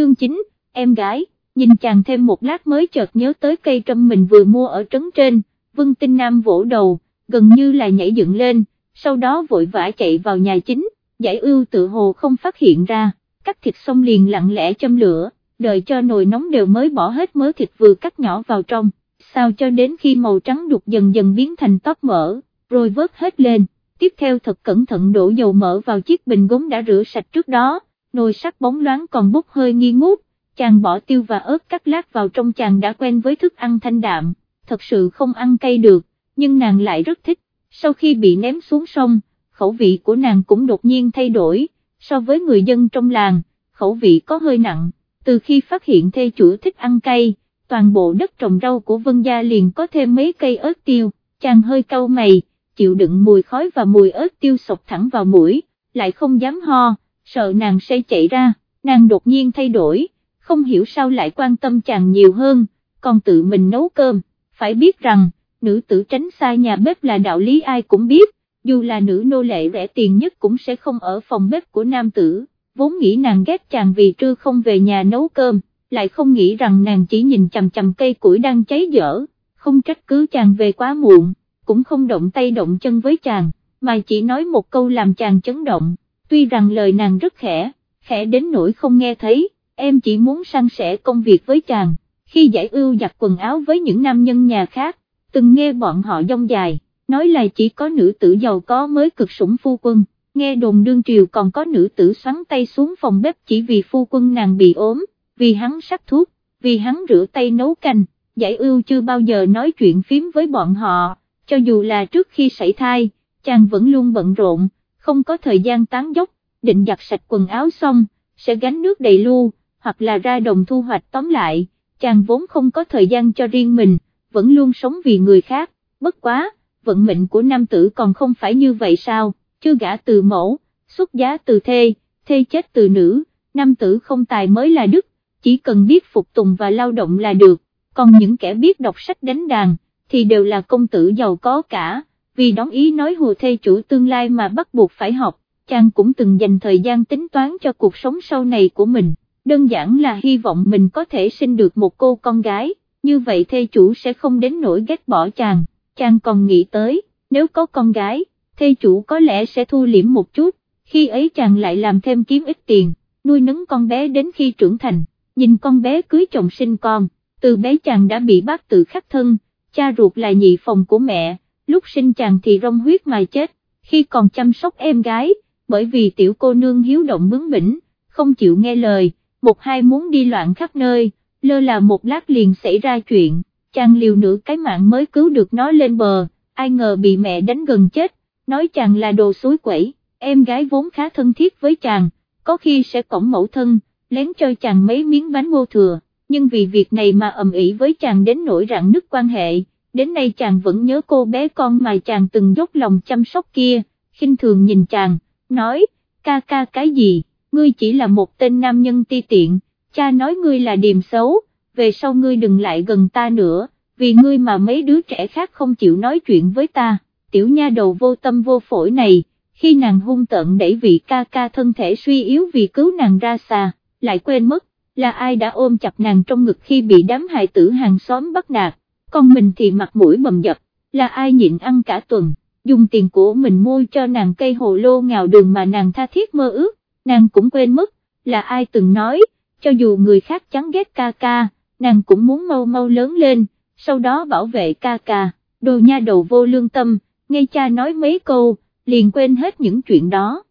chương 9, em gái, nhìn chàng thêm một lát mới chợt nhớ tới cây trâm mình vừa mua ở trấn trên, Vân Tinh Nam vỗ đầu, gần như là nhảy dựng lên, sau đó vội vã chạy vào nhà chính, giải ưu tự hồ không phát hiện ra, cắt thịt xong liền lặng lẽ châm lửa, đợi cho nồi nóng đều mới bỏ hết mớ thịt vừa cắt nhỏ vào trong, sao cho đến khi màu trắng đục dần dần biến thành tóc mỡ, rồi vớt hết lên, tiếp theo thật cẩn thận đổ dầu mỡ vào chiếc bình gốm đã rửa sạch trước đó, nồi sắc bóng loáng còn bốc hơi nghi ngút, chàng bỏ tiêu và ớt cắt lát vào trong chàng đã quen với thức ăn thanh đạm, thật sự không ăn cay được, nhưng nàng lại rất thích, sau khi bị ném xuống sông, khẩu vị của nàng cũng đột nhiên thay đổi, so với người dân trong làng, khẩu vị có hơi nặng, từ khi phát hiện thê chủ thích ăn cay, toàn bộ đất trồng rau của Vân Gia liền có thêm mấy cây ớt tiêu, chàng hơi cau mày, chịu đựng mùi khói và mùi ớt tiêu sộc thẳng vào mũi, lại không dám ho, sợ nàng sẽ chạy ra, nàng đột nhiên thay đổi, không hiểu sao lại quan tâm chàng nhiều hơn, còn tự mình nấu cơm, phải biết rằng, nữ tử tránh xa nhà bếp là đạo lý ai cũng biết, dù là nữ nô lệ rẻ tiền nhất cũng sẽ không ở phòng bếp của nam tử, vốn nghĩ nàng ghét chàng vì trưa không về nhà nấu cơm, lại không nghĩ rằng nàng chỉ nhìn chầm chầm cây củi đang cháy dở, không trách cứ chàng về quá muộn, cũng không động tay động chân với chàng, mà chỉ nói một câu làm chàng chấn động, tuy rằng lời nàng rất khẽ, khẽ đến nỗi không nghe thấy, em chỉ muốn san sẻ công việc với chàng, khi giải ưu giặt quần áo với những nam nhân nhà khác, từng nghe bọn họ dông dài, nói là chỉ có nữ tử giàu có mới cực sủng phu quân, nghe đồn đương triều còn có nữ tử xoắn tay xuống phòng bếp chỉ vì phu quân nàng bị ốm, vì hắn sắc thuốc, vì hắn rửa tay nấu canh, giải ưu chưa bao giờ nói chuyện phím với bọn họ, cho dù là trước khi sảy thai, chàng vẫn luôn bận rộn, không có thời gian tán dốc, định giặt sạch quần áo xong, sẽ gánh nước đầy lu, hoặc là ra đồng thu hoạch tóm lại, chàng vốn không có thời gian cho riêng mình, vẫn luôn sống vì người khác, bất quá, vận mệnh của nam tử còn không phải như vậy sao, chưa gã từ mẫu, xuất giá từ thê, thê chết từ nữ, nam tử không tài mới là đức, chỉ cần biết phục tùng và lao động là được, còn những kẻ biết đọc sách đánh đàn, thì đều là công tử giàu có cả, vì đón ý nói hùa thê chủ tương lai mà bắt buộc phải học, chàng cũng từng dành thời gian tính toán cho cuộc sống sau này của mình, đơn giản là hy vọng mình có thể sinh được một cô con gái, như vậy thê chủ sẽ không đến nỗi ghét bỏ chàng, chàng còn nghĩ tới, nếu có con gái, thê chủ có lẽ sẽ thu liễm một chút, khi ấy chàng lại làm thêm kiếm ít tiền, nuôi nấng con bé đến khi trưởng thành, nhìn con bé cưới chồng sinh con, từ bé chàng đã bị bác tự khắc thân, cha ruột là nhị phòng của mẹ, lúc sinh chàng thì rong huyết mà chết, khi còn chăm sóc em gái, bởi vì tiểu cô nương hiếu động bướng bỉnh, không chịu nghe lời, một hai muốn đi loạn khắp nơi, lơ là một lát liền xảy ra chuyện, chàng liều nửa cái mạng mới cứu được nó lên bờ, ai ngờ bị mẹ đánh gần chết, nói chàng là đồ suối quẩy, em gái vốn khá thân thiết với chàng, có khi sẽ cổng mẫu thân, lén cho chàng mấy miếng bánh ngô thừa, nhưng vì việc này mà ầm ĩ với chàng đến nỗi rạn nứt quan hệ, đến nay chàng vẫn nhớ cô bé con mà chàng từng dốc lòng chăm sóc kia, khinh thường nhìn chàng, nói, ca ca cái gì, ngươi chỉ là một tên nam nhân ti tiện, cha nói ngươi là điềm xấu, về sau ngươi đừng lại gần ta nữa, vì ngươi mà mấy đứa trẻ khác không chịu nói chuyện với ta, tiểu nha đầu vô tâm vô phổi này, khi nàng hung tận đẩy vị ca ca thân thể suy yếu vì cứu nàng ra xa, lại quên mất, là ai đã ôm chặt nàng trong ngực khi bị đám hài tử hàng xóm bắt nạt, con mình thì mặt mũi bầm dập, là ai nhịn ăn cả tuần, dùng tiền của mình mua cho nàng cây hồ lô ngào đường mà nàng tha thiết mơ ước, nàng cũng quên mất, là ai từng nói, cho dù người khác chán ghét ca ca, nàng cũng muốn mau mau lớn lên, sau đó bảo vệ ca ca, đồ nha đầu vô lương tâm, nghe cha nói mấy câu, liền quên hết những chuyện đó.